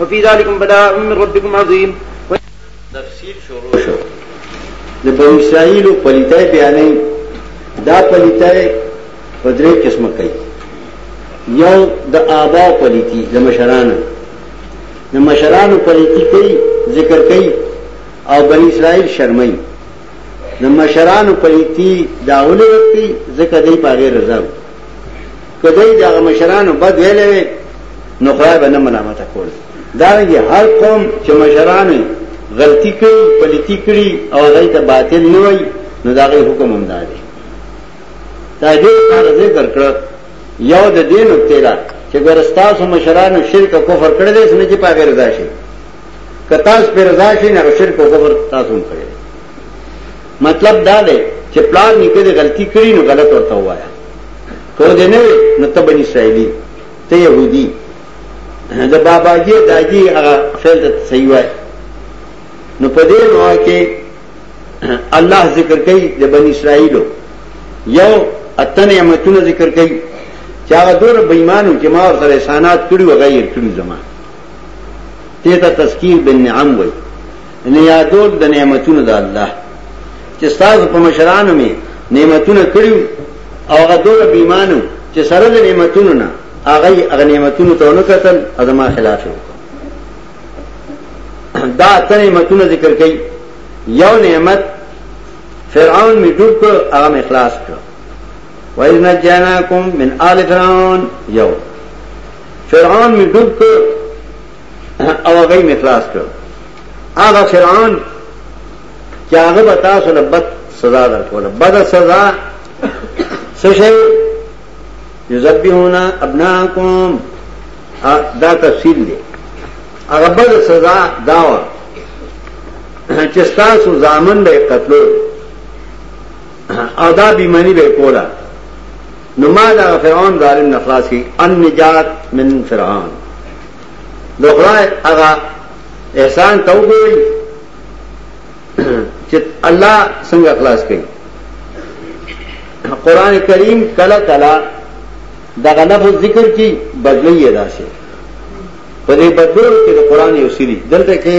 وفي ذلكم بلاء من ربكم عظيم تفسیر شروع شو د بنی اسرائیل پلیتای بیانې دا پلیتای په درې قسمه کوي یو د آبا پلیتی د مشرانو د مشرانو پلیتی کوي ذکر کوي او بنی اسرائیل شرمای د مشرانو پلیتی داول کوي ځکه دې پاره رضا کدی دا مشرانو بد ویلې وي نو خدای به نه ملامت کول دا یې هر قوم چې مشران غلطي کوي پلیتی کوي او غي ته باطل نه وي نو دا غي حکم هم دا دی دا دې کار ذکر کړ یو د دین او تیرا چې ګرستاسو مشرانو شرک او کفر کړل دي سمې چې پاګر رضا شي که تاسو پر رضا شئ نه شرک او کفر تاسو هم کړی مطلب دا دی چې پلان نکړي غلطي کړی نو غلط ورته وایا کو دې نه نو ته بنی اسرائیلی ته يهودي د بابا جی داجی هغه فعل ته صحیح وای نو په دې نو کې الله ذکر کوي د بنی اسرائیلو یو اتن نعمتونه ذکر کوي چې هغه دور بېمانو چې ما ورته احسانات کړی و غیر کړی زمانه دې ته تذکیر بالنعم وای نه یادول د نعمتونو د الله چې تاسو په مشرانو می نعمتونه کړیو او هغه دوه بیمانو چې سره د نعمتونو نه هغه هغه نعمتونو ته نه قتل ادمه خلاف شو دا ته نعمتونه ذکر کړي یو نعمت فرعون می ډوب کړ هغه اخلاص کړ وَإِذْ نَجَّيْنَاكُمْ مِنْ آلِ فِرْعَوْنَ يَوْمَ فرعون می ډوب کړ او هغه می خلاص کړ هغه فرعون چې هغه به تاسو له بد سزا درکوله بد سزا څه شي یذبحون ابناکم دا تفصیل دی هغه بد سزا داوا چې تاسو ځامن به قتلو او دا بیمانی به کولا نو ما دا فرعون ظالم نخلاص کی ان نجات من فرعون دو خدای اغا احسان تو گوئی چې الله څنګه خلاص کړي قران کریم کله کله دغه لفظ ذکر کی بدلی ادا شي په دې بدلو کې د قران یو سری دلته کې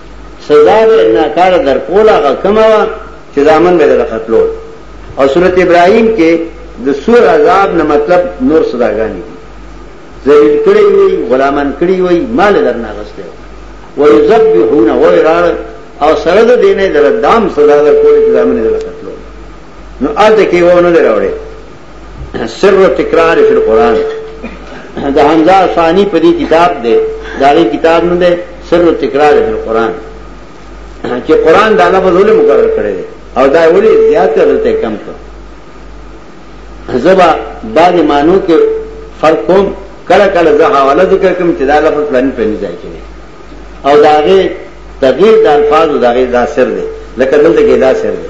سزا به ناکاره در کولا غا کما وا چې دامن به در قتلو او سورت ابراهيم کې د سور عذاب نه مطلب نور صداګانی دي ذلیل کړی وي غلامان کړی وي مال درنه غسته و یذبحون و یرار او سره د دینه در دام صدا در کول چې دامن در قتلو نو اته کې ونه دراوړي سر و تکرار فی القرآن دا حمزہ ثانی پر دی کتاب دے داری کتاب نو دے سر و تکرار فی القرآن کہ قرآن دا لفظ اولی مقرر کرے دے او دا اولی زیاد کر دیتے کم کر زبا بعد مانو کے فرق کوم کلا کلا زا حوالا ذکر کم چی دا لفظ پلانی پر نزائی کرے او دا غیر تغییر دا الفاظ و دا غیر دا سر دے لکہ دلتا کہ دا سر دے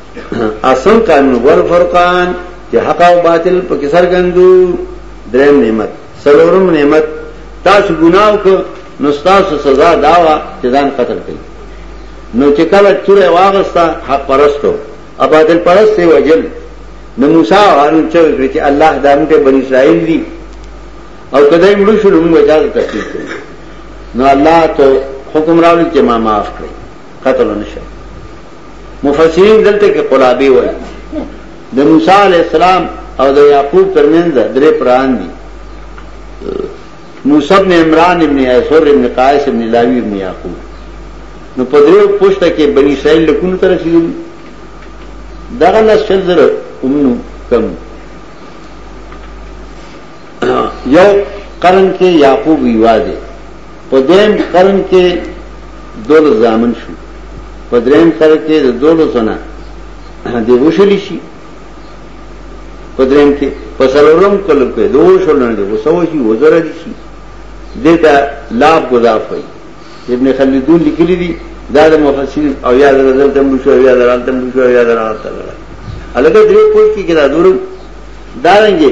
اصل قانون ور فرقان چې حق او باطل په کې سرګندو دریم نعمت سلورم نعمت تاسو ګناو کو نو تاسو سزا داوا چې ځان قتل کړئ نو چې کله چوره واغستا حق پرستو ابادل پرست سی وجل نو موسی هارون چې کړی چې الله دامته بنی اسرائیل دی او کله یې مړو شول موږ چا تکلیف کړو نو الله ته حکم راوړي چې ما معاف کړئ قتل نشه مفسرین دلته کې قلابه وایي د موسی علی السلام او د یعقوب ترمنځ درې پران دي موسی ابن عمران ابن ایسور ابن قائس ابن لاوی ابن یعقوب نو په دریو پښته کې بنی اسرائیل له کوم تر رسیدل دغه نس شل زره ومنو کم یو قرن کې یعقوب یواده په دویم قرن کې دولس زامن شو په دریم قرن کې د دولس نه دی وشل شي په دریم کې په سلورم کلو کې دوه شل نه دی وسو شي وزر دي شي دته لاب گذاف وي ابن خلدون لیکلی دي دا د مفسرین او یا د رزل تم شو یا د رال تم شو یا د رال تعالی الګ درې پوښتنه کې دا دورو دارنګي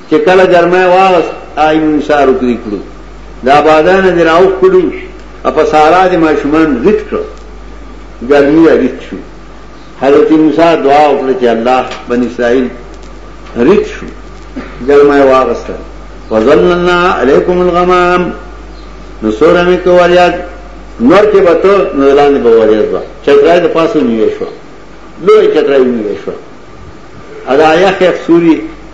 چې کله ګرمه واغست آی مون سارو کړی کړو دا بادان دې راو کړی اپ سارا دې ماشومان ریټ کړو ګرمي ریټ شو حضرت موسی دعا وکړه چې الله بنی اسرائیل ریټ شو ګرمه واغست وظللنا علیکم الغمام نو سوره مې کولیات نور کې به ته نو لاندې به وریاض وا چترای د پاسو نیوې شو لوی چترای نیوې شو ادا یا خیر سوري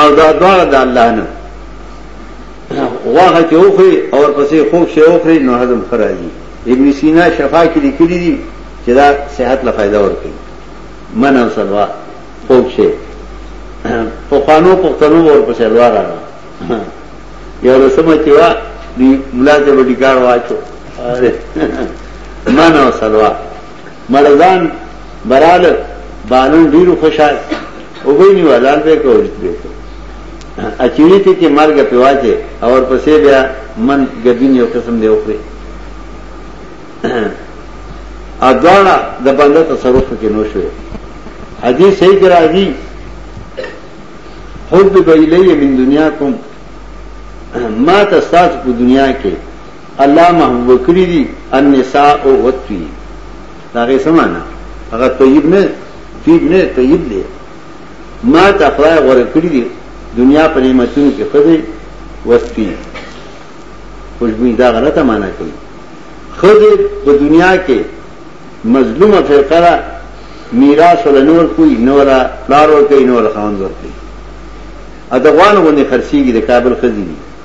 او دا دواړه د الله نه واغه چې اوخري او پسې خوب شي اوخري نو هضم خراجي ابن سینا شفا کې لیکلي دي چې دا صحت له فائدہ ورکړي من او سلوا خوب شي په قانو پښتنو ور پسې لوا راغله یو رسمه چې وا دی ملازم ډیګار واچو من او سلوا مردان برال بانن ډیرو خوشحال او به نیو حلال به کول به اچیری ته کې مرګ په واځي او پسې بیا من ګبین یو قسم دی اوخري ادوانا د بنده تصرف کې نو شوې حدیث صحیح کرا دی حب بیلی من دنیا کوم ما تستاس په دنیا کې الله محبوب کړی دي النساء او وتوی دا غي سمانا هغه طیب نه طیب نه طیب دی ما ته خدای غوړ کړی دي دنیا په نعمتونو کې خدای وتوی خوشبوئی دا غلطه معنا کوي خدای په دنیا کې مظلومه فرقه را میراث ول نور کوئی نورا لارو کوي نور خاوند ورته ادغوان غونې خرسيږي د کابل خزيني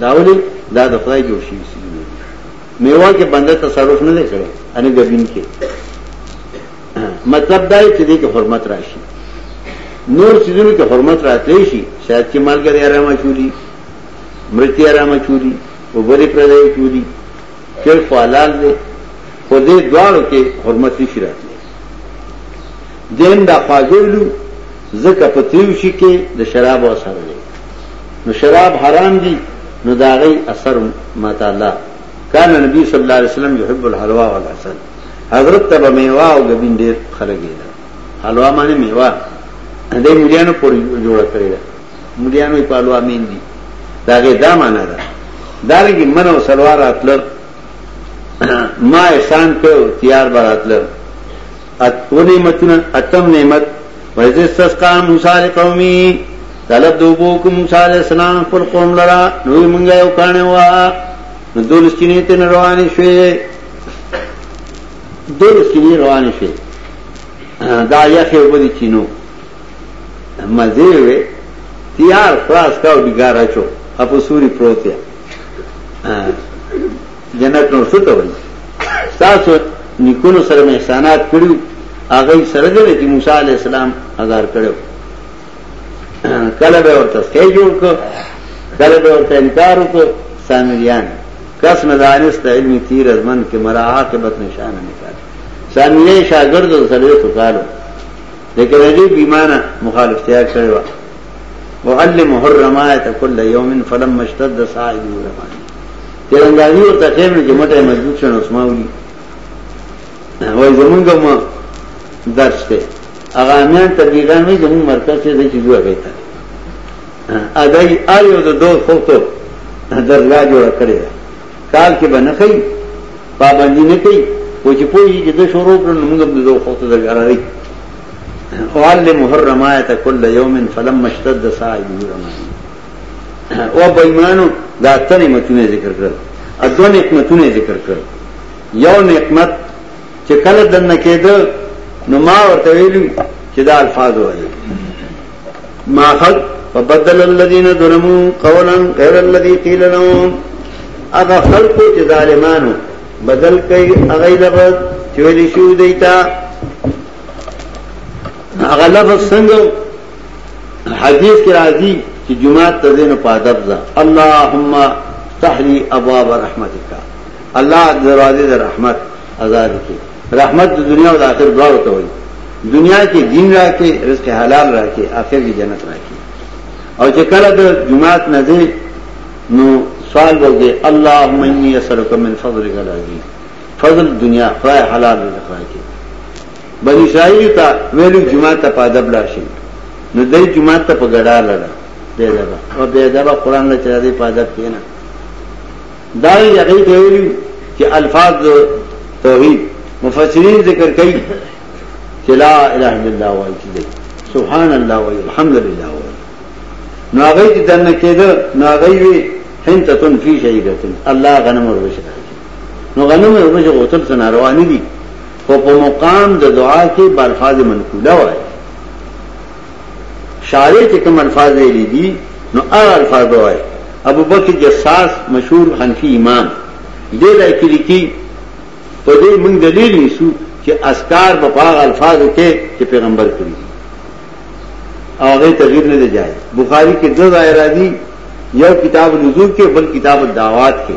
دا ولې دا د خدای جوړ شوی سیمه دی میوه کې بنده تصرف نه کړي ان غبین کې مطلب دا چې دې کې حرمت راشي نور سيزونو کې حرمت راتلی شي شاید چې مالګری آرامه چولی مرتی آرامه چولی او بری پردای چولی چل خو حلال دی خو دې دواړو کې حرمت نشي راتلی دین دا خواجلو ځکه په تریو شي کې د شراب اثر دی نو شراب حرام دي نو دا غي اثر ماته الله کان نبی صلی الله علیه وسلم يحب الحلوا والعسل حضرت تبع میوا او غبین ډیر خلګی دا حلوا معنی میوا دې مليانو پوری جوړ کړی دا مليانو په حلوا مين دي دا غي دا معنی ده دا لګي من او سلوار اتل ما احسان کړو تیار براتل اتو نعمتونه اتم نعمت وایز استسقا موسی لقومی طلب دوبو کو موسی علیہ السلام پر قوم لرا نو منګه یو کانه وا نو دول سینې ته روانې شوې دول سینې روانې شوې دا یخه وبدي چینو مزه وي تیار خلاص کاو بیګارا چو اپو سوري پروتیا جنت نو څه ته وایي تاسو نیکونو سره مې احسانات کړو هغه سره دې چې موسی علی السلام آزار کړو کله به ورته څه جوړ کو کله به ورته انکار وکړو سامریان کس مدانست علمی تیر از من کې مرا عاقبت نشان نکال سامریان شاګرد او سره تو کالو لیکن دې بیمانه مخالفتیا کړو وعلم حرمات كل يوم فلما اشتد صائد الرحمن تیرنګاوی او تخیر نه جمعټه مضبوط شنه اسماولی وای زمونږ مو درس ته هغه امیان تبلیغان وی زمونږ مرکز ته د چیزو هغه ته ادای آیو د دوه فوتو درګه جوړ کړی کال کې باندې خي پابندی نه کوي و چې پوهیږي چې د شروع کړو موږ د دوه فوتو درګه راځي وعلم محرمات كل يوم فلما اشتد سعي رماني او بېمانو دا ته نعمتونه ذکر کړل ا دوه نعمتونه ذکر کړل یو نعمت چې کله دنه کېده نو ما ورته ویلو چې دا الفاظ وایي ما خلق فبدل الذين ظلموا قولا غير الذي قيل لهم اغه خلق چې ظالمانو بدل کوي اغه لفظ چې ویل شو دیتا اغه لفظ څنګه حدیث کې راځي چې جمعه ته دینه پادب ځه اللهم تحلی ابواب رحمتک الله دروازه د رحمت آزاد کړي رحمت د دنیا او د آخرت دواړو ته وایي دنیا کې دین راکې رزق حلال راکې آخر کې جنت راکې او چې کله د جمعه نه دې نو سوال وکړي اللهم انی اسالک من فضلک العظیم فضل دنیا خدای حلال دې خدای کې بني اسرائیل ته ویلو جماعت ته پادب لا شي نو دای جماعت ته په ګډا لړه به دا او به دا قرآن له چا دی پادب کینا دا یې هغه دی ویلو چې الفاظ توحید مفسرین ذکر کوي چې لا اله الا الله وایي چې سبحان الله وایي الحمد لله وایي نو هغه چې دنه کېده نو هغه وی حنتتن فی شهیدتن الله غنم وربشه نو غنم وربشه غوتل سناروانی دي خو په مقام د دعا کې به الفاظ منقوله وای شارع چې کوم الفاظ ویلي دي نو هغه الفاظ به وای ابو بکر جساس مشهور حنفي امام دې راي کې لیکي په دې موږ دلیل نیسو چې اسکار په هغه الفاظ کې چې پیغمبر کړی او هغه تغییر نه دی جای بخاری کې دو ځای راځي یو کتاب الوضو کې بل کتاب الدعوات کې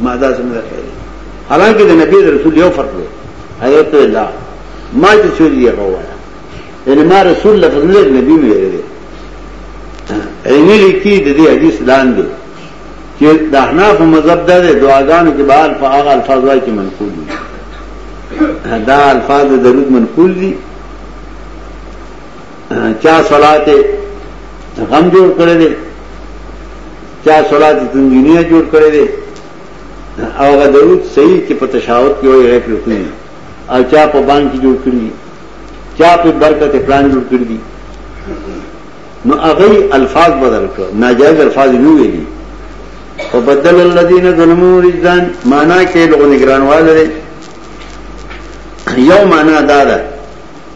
ما دا څنګه خیر حالانکه د نبی رسول یو فرق دی حضرت الله ما چې چوری دی غوایا یعنی ما رسول لفظ نه نبی مې ویل دی عینی لیکي د دې حدیث لاندې چې د احناف مذهب د دعاګانو کې بهر په هغه الفاظ وایي چې منقول دي دا الفاظ د درود منقول دي چا صلات غم جوړ کړی دی چا صلات تنجینیه جوړ کړی دی او هغه درود صحیح چې په تشاوت کې وایي هغه پرې او چا په باندې کې جوړ کړی چا په برکت پلان جوړ کړی دی نو هغه الفاظ بدل کړ ناجایز الفاظ نه ویلي او بدل الذين ظلموا رجدان معنا کې لوګو نگرانواله یو معنا دا ده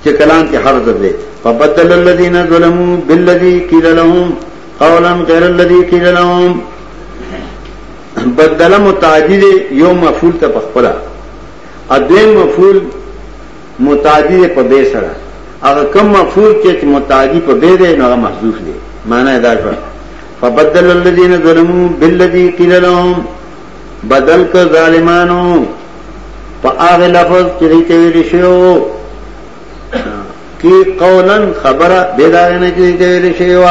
چې کلام کې حرف دی فبدل الذين ظلموا بالذي قيل لهم قولا غير الذي قيل لهم بدل متعدی دی یو مفعول ته پخپلا ادویم مفعول متعدی دی په به سره هغه کم مفعول چې متعدی په به دی نو محذوف دی معنی دا شو فبدل الذين ظلموا بالذي قيل لهم بدل که ظالمانو په هغه لفظ چې دې ته ویل شو کی قولا خبره به دا نه چې دې ته ویل شو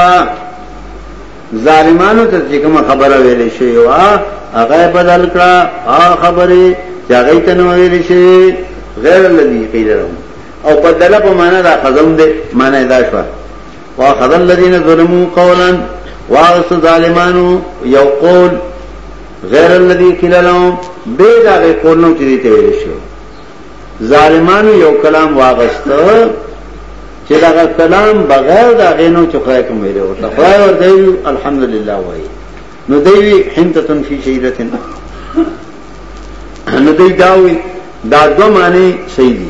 ظالمانو ته چې کوم خبره ویل شو هغه بدل کړه هغه خبره چې هغه ته نو ویل شي غیر الذي قیل لهم او بدل په معنا دا خزم دې معنا دا شوه واخذ الذين ظلموا قولا واغس ظالمانو یو قول غیر الذي قيل لهم به دا غي قول نو چې دې ویل شو ظالمانو یو کلام واغست چې دا کلام بغیر دا غینو چې خدای کوم ویلو ورته خدای ورته الحمدلله وایي نو دوی حنتتن فی شیدتن نو دوی داوی دا دو معنی صحیح دي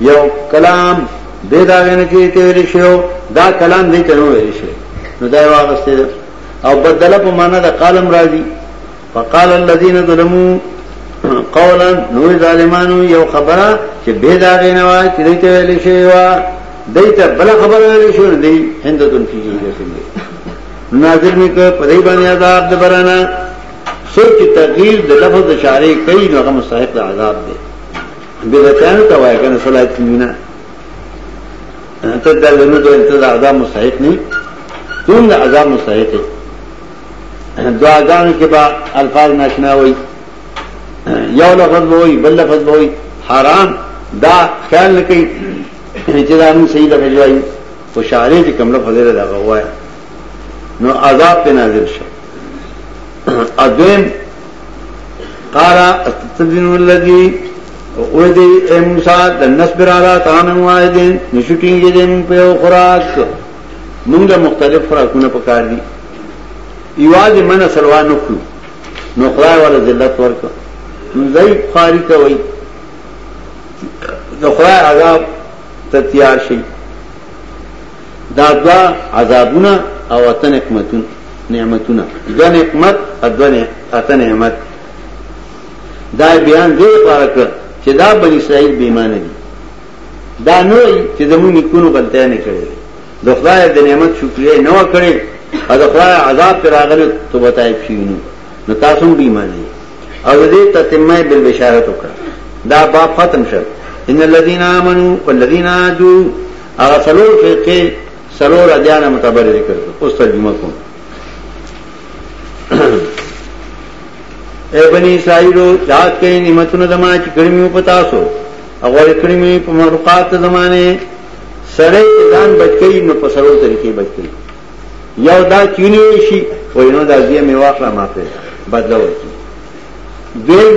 یو کلام به دا غنه کې تیر شو دا کلام دې ته نو ویل شي نو دا واغسته ده او بدله په معنا د قلم راځي فقال الذين ظلموا قولا نو ظالمانو یو خبره چې به دا غنه وا چې دې ته ویل شي وا دې ته بل خبره ویل شي نه دی هندتون کیږي څنګه نازل می کو پدې باندې عذاب د برانا سوچ تغییر د لفظ اشاره کوي نو هغه مستحق عذاب دی بدعتانو ته وایي کنه صلات نه ته دا نه ته انتظار اعظم مستحق نه تم د عذاب مستحق دعاګانو کې با الفاظ ناشنا وي یو لفظ به وي بل لفظ به وي حرام دا خیال نه کوي چې دا موږ صحیح لفظ وایي او شاعر چې کوم لفظ لري دا وایي نو عذاب په نازل شو اذن قال اتتبین اللذی اوی دی اے موسیٰ لنصبر علا طعام واحدین نشکین گی دی من پیو خوراک منگ دا مختلف خوراکونا پکار دی ایواز من سلوا نکلو نو خدای والا ذلت ورکا نو ضعیب خاری کوئی نو خدای عذاب تتیار شئی دا دوا عذابونه او اته نعمتونه نعمتونه دا نعمت ادو نه اته نعمت دا بیان دې لپاره کړ چې دا بنی اسرائیل بې ایمان دي دا نه چې زموږ نکونو غلطیا نه کړې د خدای د نعمت شکریا نه وکړي او د خدای عذاب پر راغلي توبه تایب شي نو نو تاسو هم بې ایمان دي او دې تتمه بل بشارت وکړه دا باب ختم شو ان الذين امنوا والذين هادوا هغه څلور فرقې څلور ادیان متبرې ذکر کړ اوس ترجمه کوم اے بنی اسرائیلو یاد کړئ نعمتونه زما چې کړی مې په تاسو هغه کړی مې په مخلوقات زمانه سره ځان بچی نو په سرو طریقې بچی یو دا چینه شي وینو دا دې مې واخلا ماته بدل ورکی دیم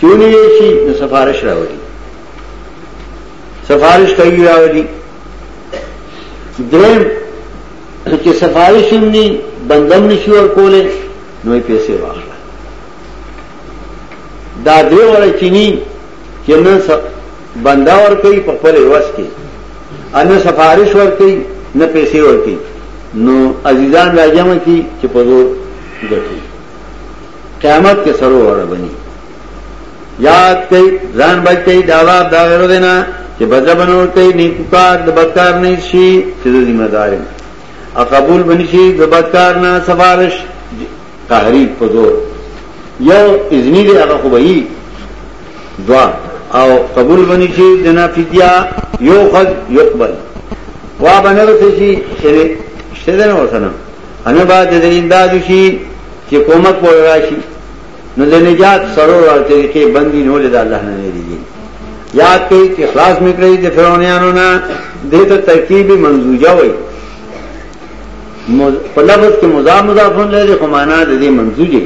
چونی شي نو سفارش راوړي سفارش کوي راولي دریم چې سفارش هم نه بندم نشي ور کوله نوې پیسې واخله دا دی وړه چینی چې نن بندا ور کوي په خپل وس کې ان سفارش ور کوي نه پیسې ور کوي نو عزیزان راځم کی چې په زور ګټي قیامت کې سره وره بني یاد کئ ځان بچ کئ د عذاب دا غیر دینا چې بدل بنور کئ نیکو کار د بدکار نه شي چې د ذمہ دار او قبول بنشي د بدکار نه سفارش قهری په زور یو اذنی دی هغه خو وایي دعا او قبول بنشي د نافذیا یو خد یقبل وا بنور شي چې شته نه وسنه انا بعد د انداز شي چې کومک وړ راشي نو د نجات سرور او طریقې بندي نو له الله نه نه دي یاد کړئ چې خلاص میکړئ د فرعونانو نه دته ترکیب منزوجه وي په لفظ کې مضاف مضافون لري خو معنا د دې منزوجه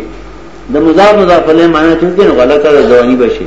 د مضاف مضاف له معنا چې غلطه ده ځواني بشي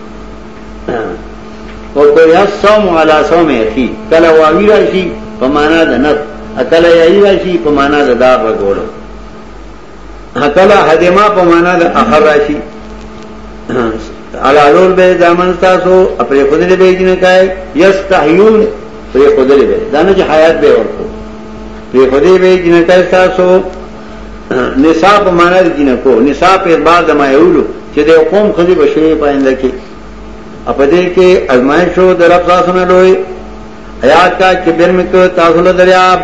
او کو یا صوم علی صوم اخی کله واوی راشي په معنا د نف اکل یی راشي په معنا د دار وګول اکل حدما په معنا د اخر راشي علی لول به دامن تاسو خپل خدای به جن کای یستحیون پر خدای به دانه چې حیات به ورکو پر خدای به جن کای تاسو نساء په معنا د جنکو نساء په اعتبار د مایولو چې د قوم خزي بشوي پاینده کې اپدې کې ازمایښت شو د رب تاسو نه لوی حیات کا چې بیر مې کو تاسو له دریاب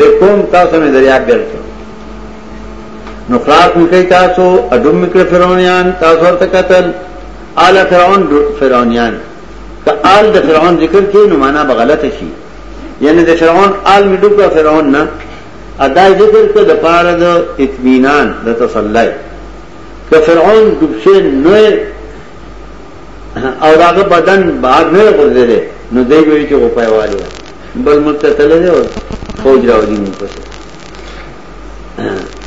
د قوم تاسو نه دریاب بیر کو نو خلاص مې کوي تاسو اډم مې کړ فرعونیان تاسو ورته قتل آل فرعون فرعونیان که آل د فرعون ذکر کې نو معنا به غلطه شي یعنی د فرعون آل مې ډوبه فرعون نه ادا ذکر که د پاره د اطمینان د تسلی که فرعون دوبشه نه او داغه بدن بار نه غوړېده نو دوی به چې غوپایواله بل مکه تل دی او فوج راوړي نو پس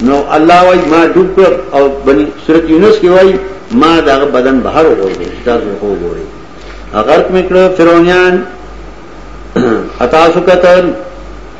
نو الله وای ما ډوب کړ او بني سورۃ یونس کې وای ما داغه بدن بهر غوړېده تاسو خو غوړې اگر کوم کړه فرعونیان اتاسو کتل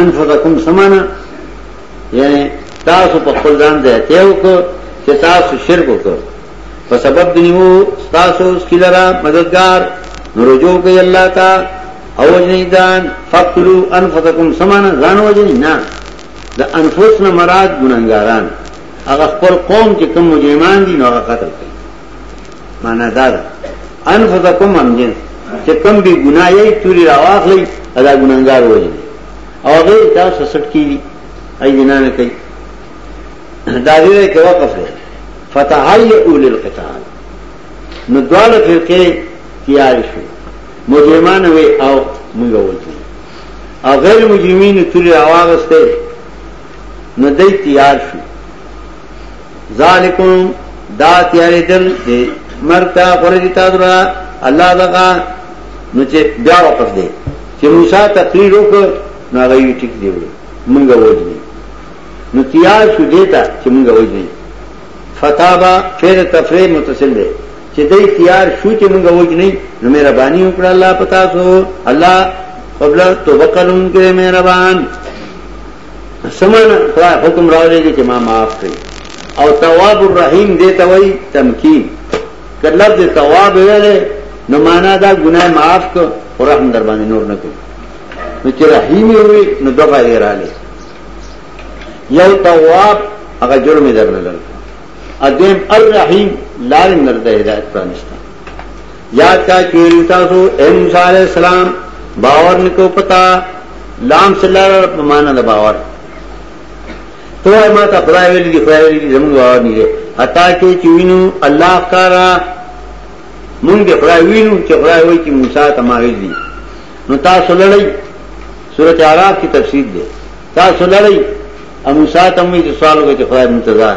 انفسکم سمانا یعنی تاسو په خپل ځان ځای ته وکړو چې تاسو شرک وکړو په سبب دنیو تاسو سکیلرا مددگار رجوع کوي الله تا او جنیدان فقلوا انفسکم سمانا ځان وجنی نه د انفسنا مراد ګناګاران هغه خپل قوم چې کوم مجرمان دي نو هغه قتل کوي مانا دا ده انفسکم هم جنس چې کم بی ګناه یې توری راواخلی ادا ګناګار وځي او هغه تاسو سټ کیږي ای جنانه کوي دا ویره کې وقف دی فتحیئوا للقتال نو دواله فرقه تیار شو مجرمان وی او موږ وځي او غیر مجرمین توری راواغسته نو دای تیار شو ذالکم دا تیاری دل دی مرتا غره دی تاسو را الله دغه نو چې بیا وقف دی چې موسی تقریر وکړ نو هغه یې ټیک دی مونږ وځي نو تیار شو دیتا چې مونږ وځي فتابا پھر تفریح متصل دی چې دای تیار شو چې مونږ وځي نو مهرباني وکړه الله پتا سو الله قبل توبه قانون کې مهربان سمانا خدای حکم راولېږي چې ما معاف کړي او تواب الرحیم دې ته وایي تمکین که لفظ تواب ویلې نو معنا دا ګناه معاف کړ او رحم در باندې نور نه کوي نو چې رحیم وي نو دغه یې رااله یو تواب هغه جرم درنه لري ادم الرحیم لارې نرده هدایت پرانسته یاد کا چویل تاسو اے موسی علیہ السلام باور نکو پتا لام سلار په معنا د باور تو ما ته خدای ویل دي خدای ویل دي زموږ باور نه دي حتا کې چوینو الله کارا مونږ د خدای وینو چې خدای وایي چې موسی ته ما ویل دي نو تاسو لړۍ سورته اعراف کی تفسیر ده تاسو لړۍ او موسی ته موږ سوال وکړ چې خدای منتظر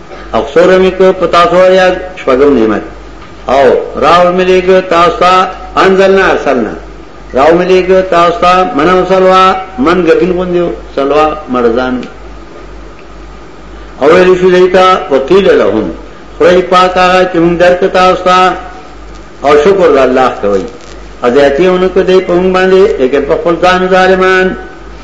او سوره مې کو په تاسو یا شپږم نعمت او راو مې لګ تاسو ته انزلنا ارسلنا راو مې لګ تاسو ته منو سلوا من غبین غوندیو سلوا مرزان او ویل شو دیتا وقیل لهم خدای پاک هغه چې موږ درک تاسو ته او شکر الله کوي ازیاتیونه کو دی په موږ باندې لیکن په خپل ځان ظالمان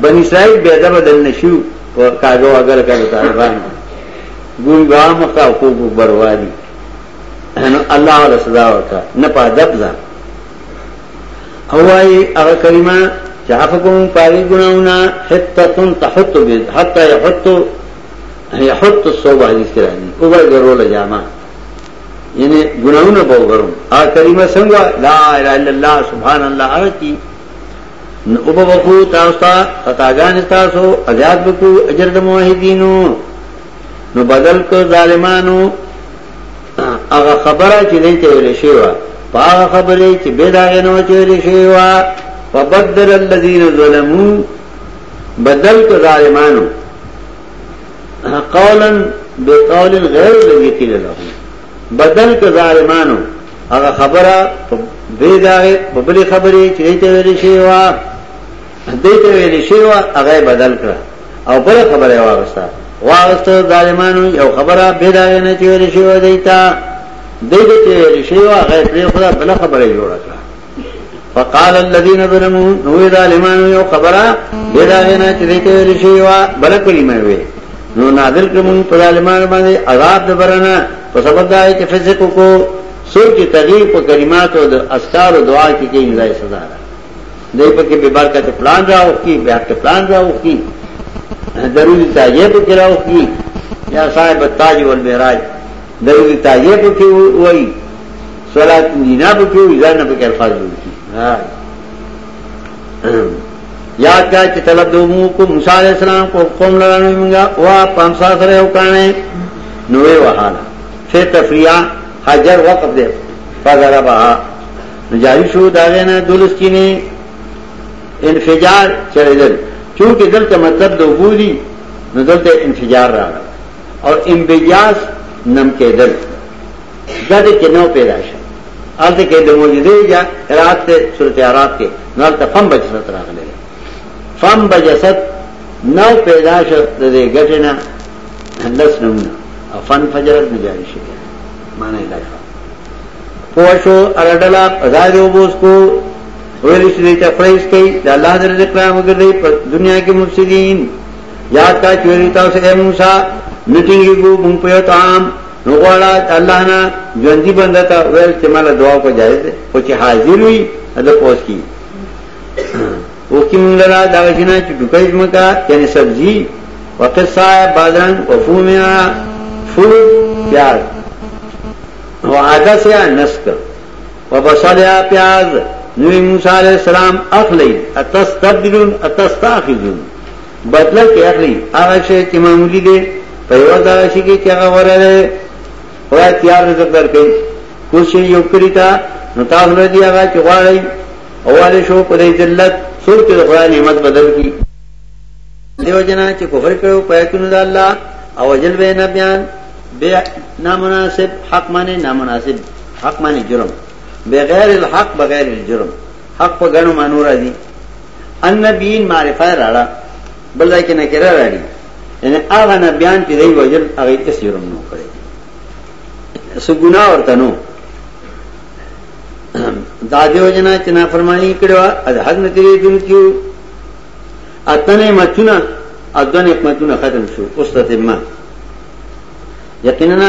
بنی اسرائیل بے ادب دن نشو کاغو اگر کر طالبان گوی با مخا کو کو بروالی نو الله ولا سزا ورکا نه په ادب ځا او واي هغه کلمه چې عفقم پاري ګناونه حتا تن تحط به حتا يحط يحط الصوب حدیث کې راځي او به ګرول جامه یعنی ګناونه به وګرم هغه کلمه څنګه لا اله الا الله سبحان الله هغه نو او بخو تاسو ته خطاګان تاسو ازاد بکو اجر د موحدینو نو بدل کو ظالمانو هغه خبره چې دې ته ویل شي وا هغه خبره چې به دا غنو چې ویل شي وا فبدل الذين ظلموا بدل کو ظالمانو قولا بقول غیر الذي قيل لهم بدل که ظالمانو هغه خبره په دې داغه په بلی خبرې چې دې ته ویل شي وا دې ته ویل شي وا هغه بدل کړ او بل خبره واغسته واغسته ظالمانو یو خبره به داغه نه چې ویل شي وا دې ته دې ته ویل شي وا هغه پرې خدا بل خبره جوړه کړه فقال الذين ظلموا نو ظالمانو یو خبره به دا غنا چې دې کېل شي وا بل کلمه وي نو نازل کوم په ظالمانو باندې عذاب د برنا په سبب دا چې فزیک کو سور کی تغییر په کلمات او اسکار او دعا کې کې انځای سزا ده دې په کې به برکت پلان راو کی به حق پلان راو کی ضروري تاجه په کې راو کی یا صاحب تاج والمعراج دغه تاجه په کې وای صلات دینا په کې وای ځان په کې الفاظ جوړ کی یاد کا چې طلب دومو کو موسی علی السلام کو قوم لرانو موږ وا پامسا سره یو کانه نوې وهاله فه تفریا حجر وقف دے فضر بہا نجاری شو داغے نا دولس کی نے انفجار چلے دل چونکہ دل کا مطلب دو بودی نو دل تے انفجار رہا او امبیاس نم کېدل دد کې نو پیدا شو الته کې د موجوده یا رات ته صورت عرب کې نو ته فم بجسد راغله فم بجسد نو پیدا شو د دې غټنه لس نمونه افن فجرت نجاری شي معنی دا پوښو ارډلا ازاد وبوس کو ویل شي ته پرېس کوي د الله د رزق را مګر دی په دنیا کې مفسدين یاد کا چوری تاسو اے موسی نټینګي کو مونږ په تام نو غواړه الله نه ژوندۍ بنده ته ویل چې مال دعا کو جایز ده او چې حاضر وي اده پوس کی او کی مونږ لا دا غشنه چې ډکې مکا یعنی سبزی وقصا بادرنګ وفومیا فول پیاز او عدس یا نسک وبصل یا پیاز نوی موسی علیہ السلام اخلی اتستبدلون اتستاخذون بدله کې اخلي هغه شی چې معمولی دی په یو دا شي کې چې هغه وره ده او تیار رزق درکې کوشش یو کړی تا نو تاسو له دی هغه چې غواړي اواله شو په دې ذلت څوک چې خدای نعمت بدل کی دیو جنا چې کفر کړو پیاتونو د الله او جل به نه بیان بے نامناسب حق معنی نامناسب حق معنی جرم بغیر الحق بغیر الجرم حق په غنو مانو راځي النبیین معرفه راړه بل ځای کې نکره راړي یعنی هغه نبیان چې دوی وجل هغه یې سیرم نو کړی سو ګنا ورته نو دا دیو جنا چې نه فرمانی کړو از حد نه تیری دن کیو اتنه متونه اذن حکمتونه ختم شو اوس ته ما یقینا